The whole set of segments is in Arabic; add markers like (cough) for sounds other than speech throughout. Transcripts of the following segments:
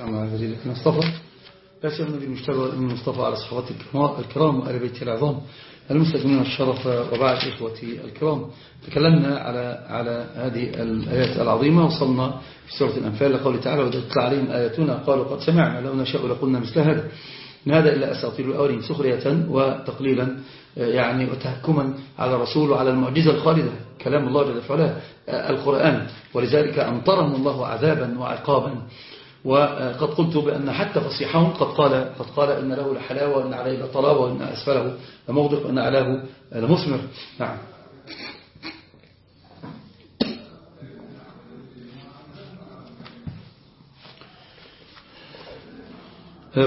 والسلام على الذي لكن اصطفى بس النبي المصطفى على صحبات الكرام وآل بيت العظام. المستجمين الشرف وبعد إخوتي الكرام. تكلمنا على على هذه الآيات العظيمة وصلنا في سورة الأنفال. لقول تعالى وتتلى عليهم آياتنا قالوا قد سمعنا لو نشاء لقلنا مثل هذا إن هذا إلا أساطير الأولين سخرية وتقليلا يعني وتهكما على الرسول وعلى المعجزة الخالدة. كلام الله جل وعلا القرآن. ولذلك أمطرهم الله عذابا وعقابا. وقد قلت بأن حتى فصيحهم قد قال, قد قال إن له لحلاوة وإن عليه لطلاوة وإن أسفله لمغدق وإن أعلاه لمثمر. نعم.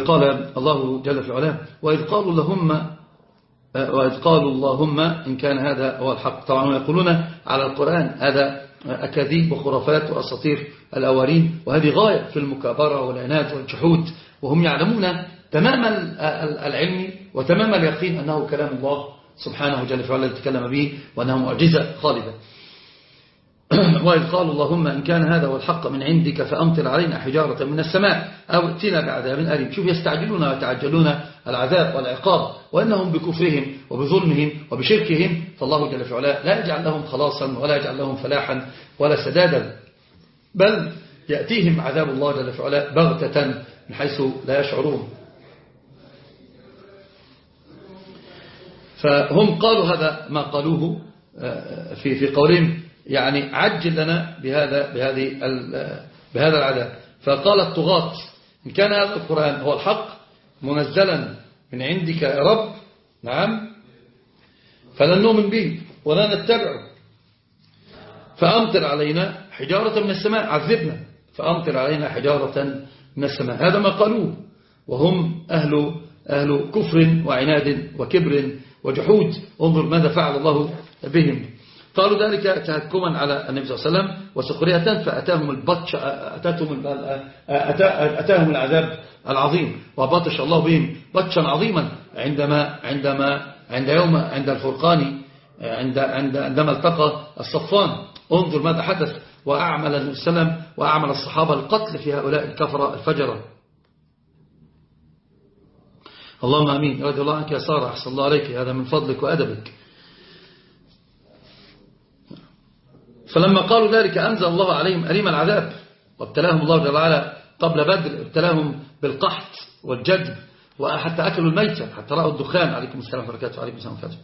قال الله جل في علاه وإذ قالوا اللهم وإذ قالوا اللهم إن كان هذا هو الحق. طبعا يقولون على القرآن هذا أكاذيب وخرافات وأساطير الأوارين وهذه غاية في المكابرة والعناد والجحود. وهم يعلمون تمام العلم وتمام اليقين أنه كلام الله سبحانه جل وعلا تكلم به وأنه معجزة خالدة. (clears throat) وإذ قالوا اللهم إن كان هذا هو الحق من عندك فأمطر علينا حجارة من السماء أو ائتنا بعذاب أليم. شوف يستعجلون ويتعجلون العذاب والعقاب وإنهم بكفرهم وبظلمهم وبشركهم فالله جل وعلا لا يجعل لهم خلاصا ولا يجعل لهم فلاحا ولا سدادا. بل يأتيهم عذاب الله جل وعلا بغتة من حيث لا يشعرون. فهم قالوا هذا ما قالوه في في قولهم يعني عجل لنا بهذا بهذه بهذا العذاب. فقال الطغاة إن كان هذا القرآن هو الحق منزلا من عندك يا رب. نعم. فلن نؤمن به ولا نتبعه. فأمطر علينا حجارة من السماء. عذبنا. فأمطر علينا حجارة من السماء. هذا ما قالوه. وهم أهل, أهل كفر وعناد وكبر وجحود. انظر ماذا فعل الله بهم. قالوا ذلك تهكما على النبي صلى الله عليه وسلم وسخرية فأتاهم البطش أتاهم, أتاهم العذاب العظيم وبطش الله بهم بطشا عظيما عندما عندما عند يوم عند الفرقان عند عند عندما التقى الصفان انظر ماذا حدث. وأعمل النبي صلى الله عليه وسلم وأعمل الصحابة القتل في هؤلاء الكفرة الفجرة اللهم أمين. رضي الله عنك يا سارة أحسن الله عليك. هذا من فضلك وأدبك. فلما قالوا ذلك أنزل الله عليهم أليم العذاب. وابتلاهم الله جل وعلا قبل بدر ابتلاهم بالقحط والجدب وحتى أكلوا الميتة حتى رأوا الدخان. عليكم السلام وبركاته عليكم السلام وبركاته.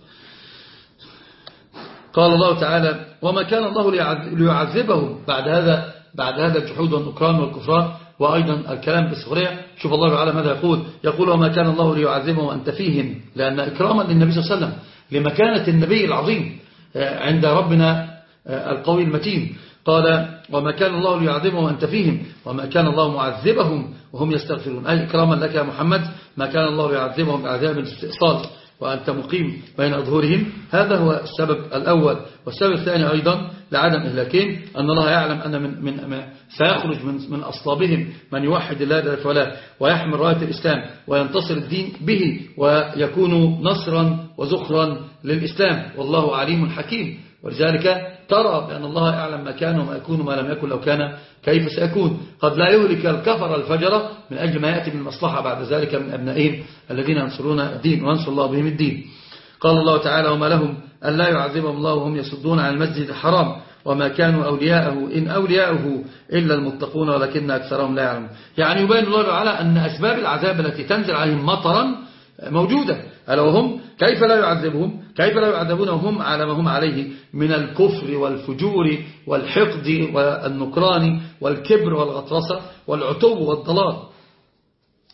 قال الله تعالى وما كان الله ليعذبهم بعد هذا بعد هذا الجحود والنكران والكفران. وأيضا الكلام بالسخرية شوف الله تعالى ماذا يقول. يقول وما كان الله ليعذبهم وأنت فيهم لأن إكراما للنبي صلى الله عليه وسلم لمكانة النبي العظيم عند ربنا القوي المتين. قال وما كان الله ليعذبهم وأنت فيهم وما كان الله معذبهم وهم يستغفرون. أي إكراما لك يا محمد ما كان الله ليعذبهم بعذاب الاستئصال وأنت مقيم بين أظهرهم. هذا هو السبب الأول. والسبب الثاني أيضا لعدم إهلاكهم أن الله يعلم أن من من سيخرج من من أصلابهم من يوحد الله جل وعلا ويحمل راية الإسلام وينتصر الدين به ويكون نصرا وزخرا للإسلام. والله عليم حكيم. ولذلك ترى بأن الله يعلم ما كان وما يكون وما لم يكن لو كان كيف سيكون. قد لا يهلك الكفر الفجرة من أجل ما يأتي من المصلحة بعد ذلك من أبنائهم الذين ينصرون الدين وينصر الله بهم الدين. قال الله تعالى وما لهم أن لا يعذبهم الله وهم يصدون عن المسجد الحرام وما كانوا أولياءه إن أولياءه إلا المتقون ولكن أكثرهم لا يعلمون. يعني يبين الله تعالى أن أسباب العذاب التي تنزل عليهم مطرا موجودة. ألا وهم كيف لا يعذبهم؟ كيف لا يعذبون؟ وهم على ما هم عليه من الكفر والفجور والحقد والنكران والكبر والغطرسة والعتو والضلال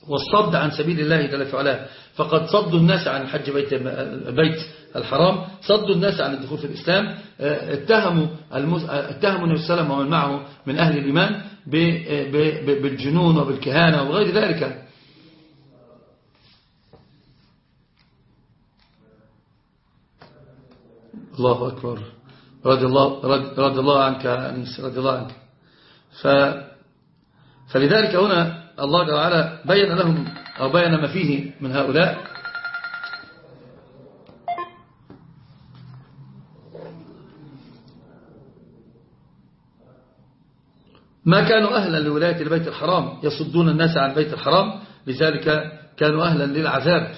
والصد عن سبيل الله جل وعلا فقد صدوا الناس عن الحج بيت البيت الحرام صدوا الناس عن الدخول في الإسلام اتهموا اتهموا النبي صلى الله عليه وسلم ومن معه من أهل الإيمان بالجنون وبالكهانة وغير ذلك. الله أكبر. رضي الله, رضي الله عنك رضي الله عنك. ف فلذلك هنا الله جل وعلا بين لهم أو بين ما فيه من هؤلاء. ما كانوا أهلا لولاية البيت الحرام يصدون الناس عن البيت الحرام لذلك كانوا أهلا للعذاب.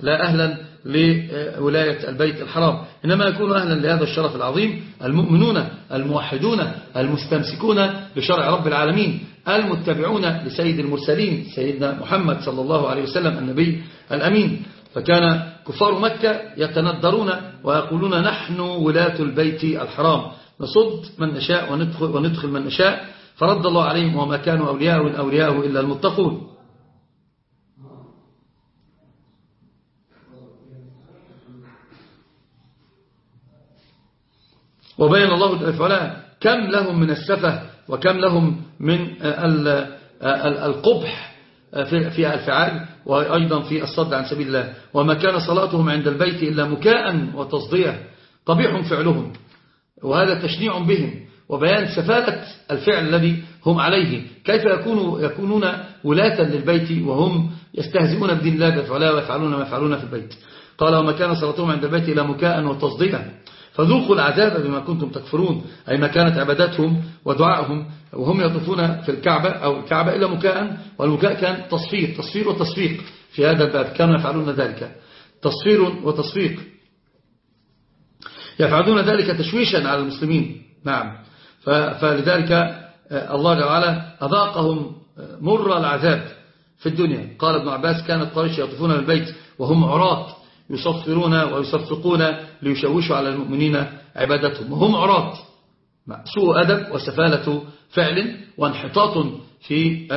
لا أهلا لولاية البيت الحرام. إنما يكون أهلا لهذا الشرف العظيم المؤمنون الموحدون المستمسكون بشرع رب العالمين المتبعون لسيد المرسلين سيدنا محمد صلى الله عليه وسلم النبي الأمين. فكان كفار مكة يتندرون ويقولون نحن ولاة البيت الحرام. نصد من نشاء وندخل, وندخل من نشاء. فرد الله عليهم وما كانوا أولياء أولياء إلا المتقون. وبين الله جل كم لهم من السفة وكم لهم من القبح في الفعال وأيضا في الصد عن سبيل الله. وما كان صلاتهم عند البيت إلا مكاء وتصدية. قبيح فعلهم. وهذا تشنيع بهم. وبيان سفالة الفعل الذي هم عليه. كيف يكونوا يكونون ولاة للبيت وهم يستهزئون بدين الله ويفعلون ما يفعلون في البيت؟ قال وما كان صلاتهم عند البيت إلا مكاء وتصدية. فذوقوا العذاب بما كنتم تكفرون أي ما كانت عباداتهم ودعائهم وهم يطوفون في الكعبة أو الكعبة إلا مكاء والمكاء كان تصفير تصفير وتصفيق في هذا الباب كانوا يفعلون ذلك. تصفير وتصفيق. يفعلون ذلك تشويشا على المسلمين نعم. فلذلك آه، الله تعالى أذاقهم آه، مر العذاب في الدنيا. قال ابن عباس كانت قريش يطوفون البيت وهم عراة يصفرون ويصفقون ليشوشوا على المؤمنين عبادتهم. وهم عراة. سوء أدب وسفالة فعل وانحطاط في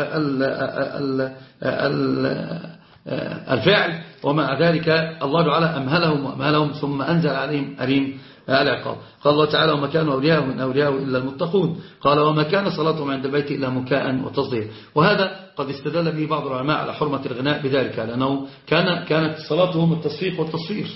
الفعل. ومع ذلك الله تعالى أمهلهم وأمهلهم ثم أنزل عليهم أريم العقاب قال. الله تعالى وما كانوا أولياء من أولياء إلا المتقون. قال وما كان صلاتهم عند البيت إلا مكاء وتصدير وهذا قد استدل به بعض العلماء على حرمة الغناء بذلك لأنه كان كانت صلاتهم التصفيق والتصفير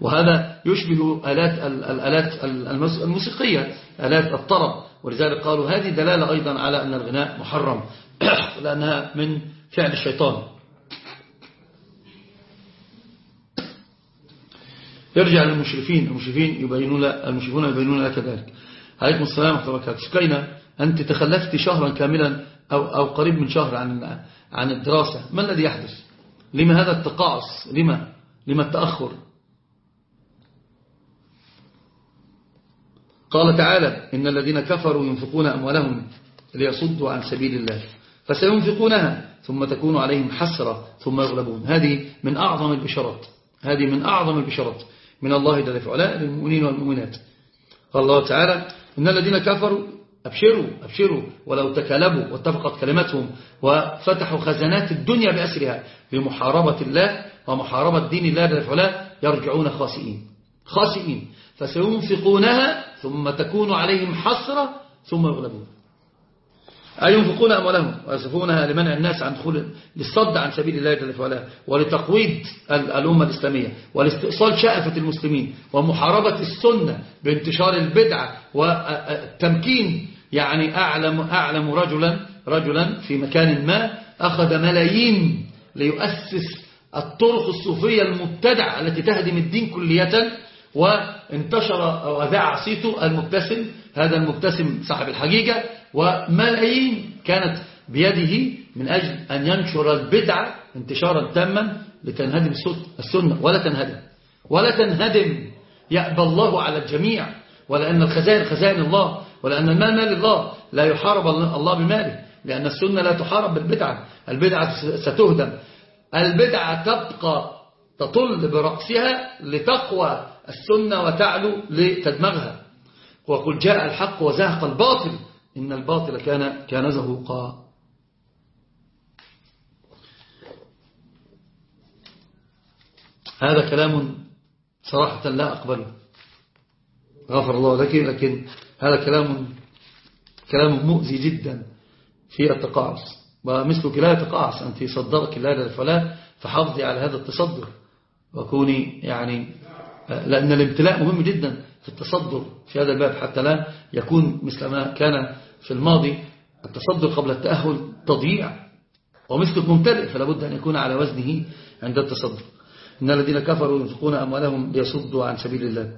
وهذا يشبه آلات الآلات الموسيقية آلات الطرب. ولذلك قالوا هذه دلالة أيضا على أن الغناء محرم (clears throat) لأنها من فعل الشيطان. يرجع للمشرفين المشرفين يبينون المشرفون يبينون لك ذلك. عليكم السلام ورحمة الله وبركاته. سكينة أنت تخلفت شهرا كاملا أو, أو قريب من شهر عن عن الدراسة. ما الذي يحدث؟ لما هذا التقاعس؟ لما؟ لما التأخر؟ قال تعالى إن الذين كفروا ينفقون أموالهم ليصدوا عن سبيل الله. فسينفقونها ثم تكون عليهم حسرة ثم يغلبون. هذه من أعظم البشارات هذه من أعظم البشارات من الله جل وعلا. للمؤمنين والمؤمنات. قال الله تعالى إن الذين كفروا أبشروا أبشروا ولو تكالبوا واتفقت كلمتهم وفتحوا خزانات الدنيا بأسرها لمحاربة الله ومحاربة دين الله جل وعلا يرجعون خاسئين. خاسئين. فسينفقونها ثم تكون عليهم حسرة ثم يغلبون. أي ينفقون أموالهم ويصفونها لمنع الناس عن دخول للصد عن سبيل الله جل وعلا ولتقويض الأمة الإسلامية ولاستئصال شائفة المسلمين ومحاربة السنة بانتشار البدعة والتمكين. يعني أعلم, أعلم رجلا رجلا في مكان ما أخذ ملايين ليؤسس الطرق الصوفية المبتدعة التي تهدم الدين كلية وانتشر وذاع صيته المبتسم هذا المبتسم صاحب الحقيقة. وملايين كانت بيده من أجل أن ينشر البدعة انتشارا تاما لتنهدم السنة ولا تنهدم. ولا تنهدم. يأبى الله على الجميع. ولأن الخزائن خزائن الله. ولأن المال مال الله. لا يحارب الله بماله. لأن السنة لا تحارب بالبدعة. البدعة ستهدم. البدعة تبقى تطل برأسها لتقوى السنة وتعلو لتدمغها. وقل جاء الحق وزهق الباطل. إن الباطل كان كان زهوقا هذا كلام صراحة لا أقبله. غفر الله لك لكن هذا كلام كلام مؤذي جدا في التقاعس. ومثلك لا يتقاعس أنت صدرك الله للفلاة فحافظي على هذا التصدر وكوني يعني لأن الامتلاء مهم جدا في التصدر في هذا الباب حتى لا يكون مثل ما كان في الماضي التصدر قبل التأهل تضييع ومثلك ممتلئ فلا بد أن يكون على وزنه عند التصدر إن الذين كفروا ينفقون أموالهم ليصدوا عن سبيل الله.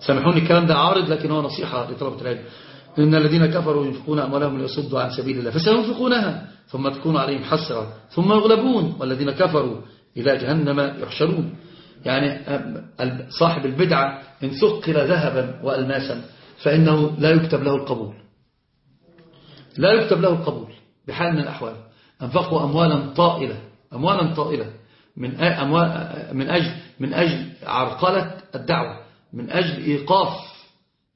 سامحوني الكلام ده عارض لكن هو نصيحة لطلبة العلم. إن الذين كفروا ينفقون أموالهم ليصدوا عن سبيل الله فسينفقونها ثم تكون عليهم حسرة ثم يغلبون. والذين كفروا إلى جهنم يحشرون. يعني صاحب البدعة إن ثقل ذهبا وألماسا فإنه لا يكتب له القبول. لا يكتب له القبول بحال من الأحوال. أنفقوا أموالا طائلة. أموالا طائلة. من أموال من أجل من أجل عرقلة الدعوة. من أجل إيقاف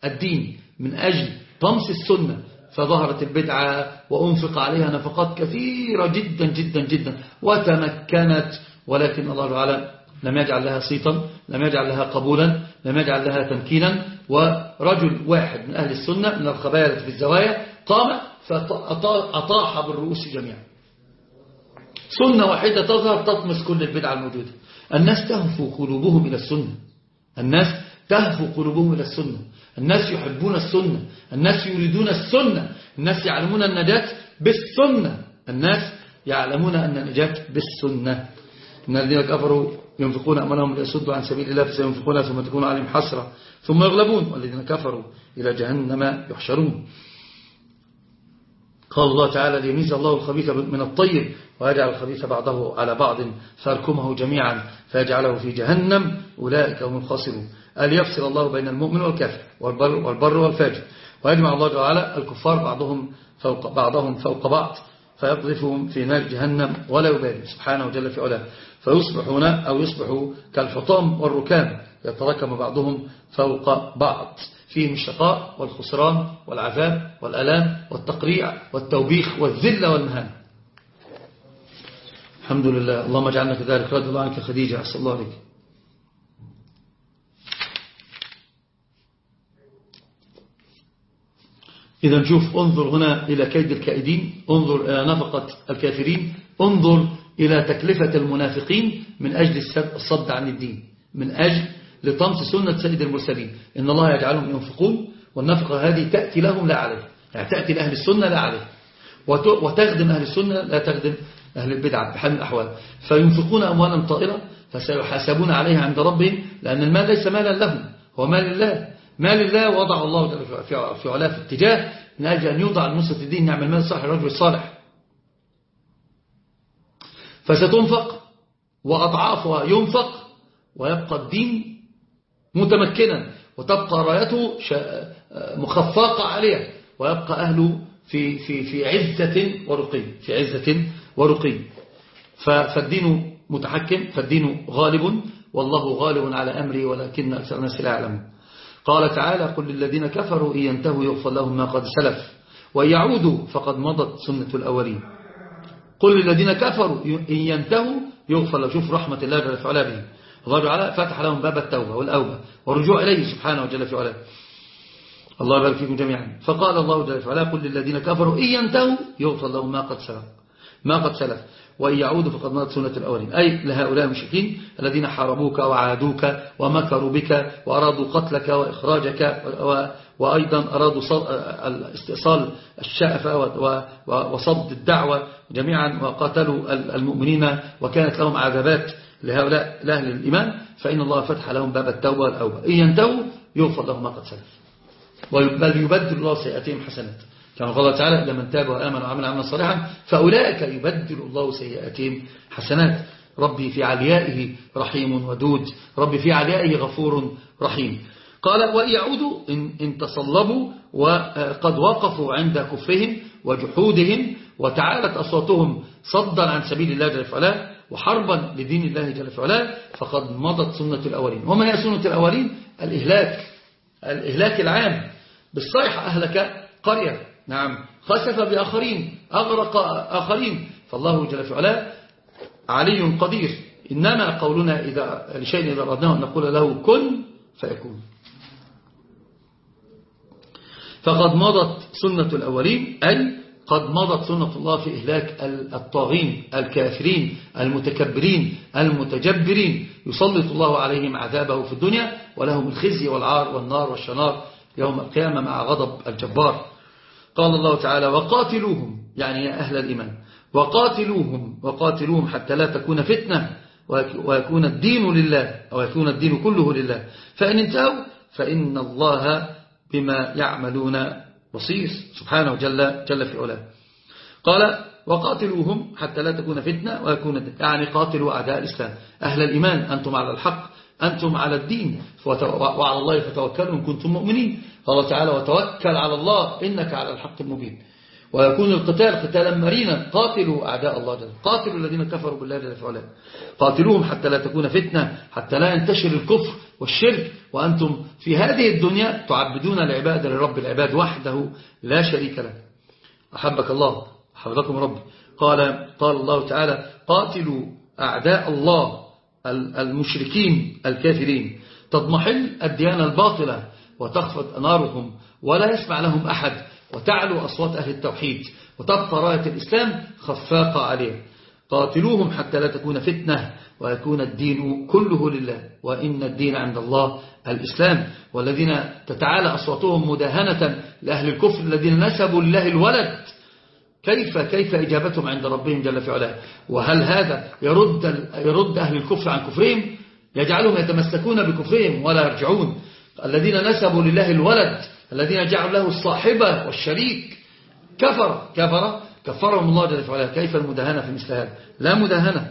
الدين. من أجل طمس السنة. فظهرت البدعة وأنفق عليها نفقات كثيرة جدا جدا جدا. وتمكنت. ولكن الله تعالى لم يجعل لها صيتا لم يجعل لها قبولا لم يجعل لها تمكينا. ورجل واحد من أهل السنة من الخبائر في الزوايا قام فأطاح بالرؤوس جميعا. سنة واحدة تظهر تطمس كل البدع الموجودة. الناس تهفو قلوبهم إلى السنة. الناس تهفو قلوبهم إلى السنة. الناس يحبون السنة. الناس يريدون السنة. الناس يعلمون النجاة بالسنة. الناس يعلمون أن النجاة بالسنة. إن الذين كفروا ينفقون أموالهم ليصدوا عن سبيل الله فسينفقونها ثم تكون عليهم حسرة. ثم يغلبون. والذين كفروا إلى جهنم يحشرون. قال الله تعالى ليميز الله الخبيث من الطيب ويجعل الخبيث بعضه على بعض فاركمه جميعا فيجعله في جهنم. أولئك هم الخاسرون. أن يفصل الله بين المؤمن والكافر والبر, والبر والفاجر. ويجمع الله تعالى الكفار بعضهم فوق بعضهم فوق بعض فيقذفهم في نار جهنم ولا يبالي سبحانه جل في علاه. فيصبحون أو يصبحوا كالحطام والركام يتراكم بعضهم فوق بعض. فيهم الشقاء والخسران والعذاب والألام والتقريع والتوبيخ والذلة والمهان. الحمد لله. اللهم اجعلنا كذلك رضي الله عنك خديجة. أحسن الله عليك. إذا نشوف انظر هنا إلى كيد الكائدين. انظر إلى نفقة الكافرين. انظر إلى تكلفة المنافقين من أجل الصد عن الدين. من أجل لطمس سنة سيد المرسلين. إن الله يجعلهم ينفقون والنفقة هذه تأتي لهم لا عليه. يعني تأتي لأهل السنة لا عليه. وتخدم أهل السنة لا تخدم أهل البدعة بحال الأحوال. فينفقون أموالا طائرة فسيحاسبون عليها عند ربهم لأن المال ليس مالا لهم هو مال الله. مال الله وضع الله في علاه في اتجاه من أجل أن يوضع النصرة الدين نعم المال الصالح الرجل الصالح. فستنفق وأضعافها ينفق ويبقى الدين متمكنا وتبقى رايته مخفاقة عليه ويبقى أهله في, في, في عزة ورقي في عزة ورقي. فالدين متحكم فالدين غالب والله غالب على أمري ولكن أكثر الناس لا يعلمون. قال تعالى قل للذين كفروا إن ينتهوا يغفر لهم ما قد سلف وإن يعودوا فقد مضت سنة الأولين. قل للذين كفروا إن ينتهوا يغفر لهم شوف رحمة الله جل في علاه به. الله تعالى فتح لهم باب التوبة والأوبة والرجوع إليه سبحانه وجل في علاه. الله يبارك فيكم جميعا. فقال الله جل في علاه قل للذين كفروا إن ينتهوا يغفر لهم ما قد سلف ما قد سلف. وإن يعودوا فقد مضت سنة الأولين. أي لهؤلاء المشركين الذين حاربوك وعادوك ومكروا بك وأرادوا قتلك وإخراجك وأيضا أرادوا استئصال الشأفة وصد الدعوة جميعا وقاتلوا المؤمنين وكانت لهم عذابات لهؤلاء لأهل الإيمان فإن الله فتح لهم باب التوبة والأوبة. إن ينتهوا يغفر لهم ما قد سلف. بل يبدل الله سيئاتهم حسنات. كما قال تعالى لمن تاب وآمن وعمل عملا صالحا فأولئك يبدل الله سيئاتهم حسنات. ربي في عليائه رحيم ودود. ربي في عليائه غفور رحيم. قال ويعودوا إن, إن تصلبوا وقد وقفوا عند كفرهم وجحودهم وتعالت أصواتهم صدا عن سبيل الله جل وعلا. وحربا لدين الله جل وعلا فقد مضت سنة الأولين. وما هي سنة الأولين؟ الإهلاك. الإهلاك العام. بالصيحة أهلك قرية. نعم. خسف بآخرين. أغرق آخرين. فالله جل وعلا علي قدير. إنما قولنا إذا لشيء إذا أردناه أن نقول له كن فيكون. فقد مضت سنة الأولين أي قد مضت سنة الله في إهلاك الطاغين الكافرين المتكبرين المتجبرين. يسلط الله عليهم عذابه في الدنيا ولهم الخزي والعار والنار والشنار يوم القيامة مع غضب الجبار. قال الله تعالى وقاتلوهم. يعني يا أهل الإيمان. وقاتلوهم. وقاتلوهم حتى لا تكون فتنة. ويكون الدين لله. أو يكون الدين كله لله. فإن انتهوا فإن الله بما يعملون بصير. سبحانه جل, جل في علاه. قال وقاتلوهم حتى لا تكون فتنة ويكون يعني قاتلوا أعداء الإسلام. أهل الإيمان أنتم على الحق أنتم على الدين. وعلى الله فتوكلوا إن كنتم مؤمنين. قال تعالى وتوكل على الله إنك على الحق المبين. ويكون القتال قتالا مرينا. قاتلوا أعداء الله جل قاتلوا الذين كفروا بالله جل فعلا قاتلوهم حتى لا تكون فتنة حتى لا ينتشر الكفر والشرك. وأنتم في هذه الدنيا تعبدون العباد لرب العباد وحده لا شريك له. أحبك الله حفظكم رب قال قال الله تعالى قاتلوا أعداء الله المشركين الكافرين. تضمحل الديانة الباطلة وتخفض أنارهم ولا يسمع لهم أحد. وتعلو أصوات أهل التوحيد وتبقى راية الإسلام خفاقة عليه قاتلوهم حتى لا تكون فتنة ويكون الدين كله لله وإن الدين عند الله الإسلام. والذين تتعالى أصواتهم مداهنة لأهل الكفر الذين نسبوا الله الولد. كيف كيف إجابتهم عند ربهم جل في علاه؟ وهل هذا يرد, يرد أهل الكفر عن كفرهم؟ يجعلهم يتمسكون بكفرهم ولا يرجعون. الذين نسبوا لله الولد الذين جعلوا له الصاحبة والشريك. كفر. كفر. كفرهم الله جل في علاه كيف المدهنة في مثل هذا؟ لا مدهنة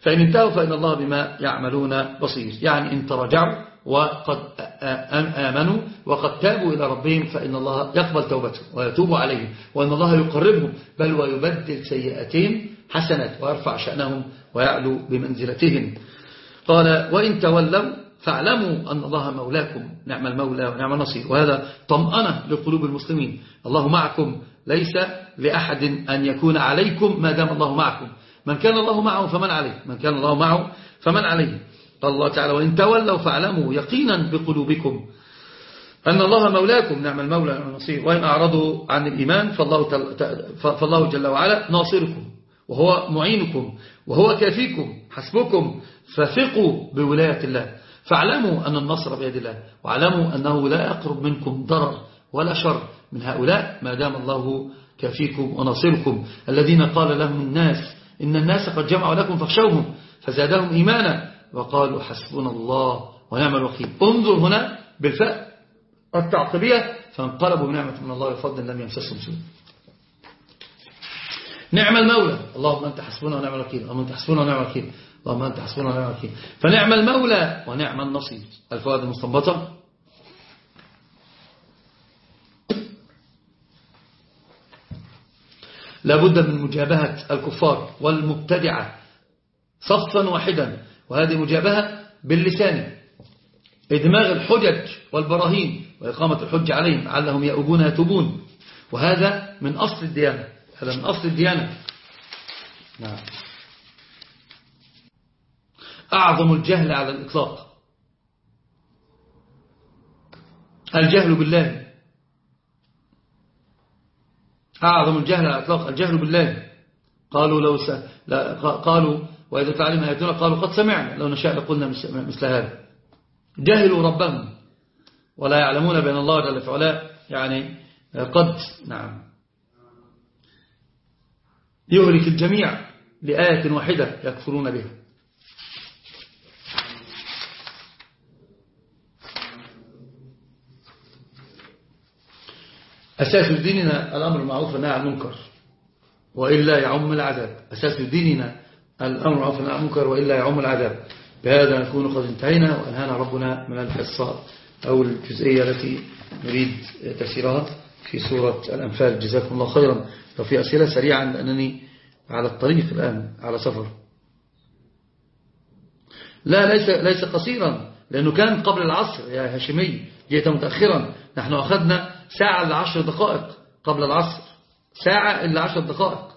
فإن انتهوا فإن الله بما يعملون بصير. يعني إن ترجعوا وقد آمنوا وقد تابوا إلى ربهم فإن الله يقبل توبتهم ويتوب عليهم وأن الله يقربهم بل ويبدل سيئاتهم حسنات ويرفع شأنهم ويعلو بمنزلتهم. قال وإن تولوا فاعلموا أن الله مولاكم نعم المولى ونعم النصير. وهذا طمأنة لقلوب المسلمين. الله معكم ليس لأحد أن يكون عليكم ما دام الله معكم. من كان الله معه فمن عليه من كان الله معه فمن عليه. قال الله تعالى وإن تولوا فاعلموا يقينا بقلوبكم أن الله مولاكم نعم المولى نعم النصير. وإن أعرضوا عن الإيمان فالله, فالله جل وعلا ناصركم وهو معينكم وهو كافيكم حسبكم فثقوا بولاية الله. فاعلموا أن النصر بيد الله واعلموا أنه لا يقرب منكم ضرر ولا شر من هؤلاء ما دام الله كافيكم وناصركم. الذين قال لهم الناس إن الناس قد جمعوا لكم فاخشوهم فزادهم إيمانا وقالوا حسبنا الله ونعم الوكيل. انظر هنا بالفاء التعقبية فانقلبوا بنعمة من الله وفضل لم يمسسهم سوء. نعم المولى. اللهم أنت حسبنا ونعم الوكيل. اللهم أنت حسبنا ونعم الوكيل. اللهم أنت حسبنا ونعم الوكيل فنعم المولى ونعم النصير. الفوائد المستنبطة لابد من مجابهة الكفار والمبتدعة صفا واحدا وهذه مجابهة باللسان. إدماغ الحجج والبراهين وإقامة الحج عليهم لعلهم يأبون يتوبون. وهذا من أصل الديانة. هذا من أصل الديانة. نعم. أعظم الجهل على الإطلاق. الجهل بالله. أعظم الجهل على الإطلاق الجهل بالله. قالوا لو س... لا قالوا وإذا تعلم آياتنا قالوا قد سمعنا لو نشاء لقلنا مثل هذا. جهلوا ربهم. ولا يعلمون بأن الله جل فعلا يعني قد نعم. يهلك الجميع لآية واحدة يكفرون بها. أساس ديننا الأمر المعروف والنهي عن المنكر وإلا يعم العذاب. أساس ديننا الأمر المعروف والنهي عن المنكر وإلا يعم العذاب. بهذا نكون قد انتهينا وأنهانا ربنا من الحصة أو الجزئية التي نريد تسيرها في سورة الأنفال. جزاكم الله خيرا. لو في أسئلة سريعا لأنني على الطريق الآن على سفر. لا ليس, ليس قصيرا لأنه كان قبل العصر يا هاشمي جئت متأخرا. نحن أخذنا ساعة إلا عشر دقائق قبل العصر. ساعة إلا عشر دقائق.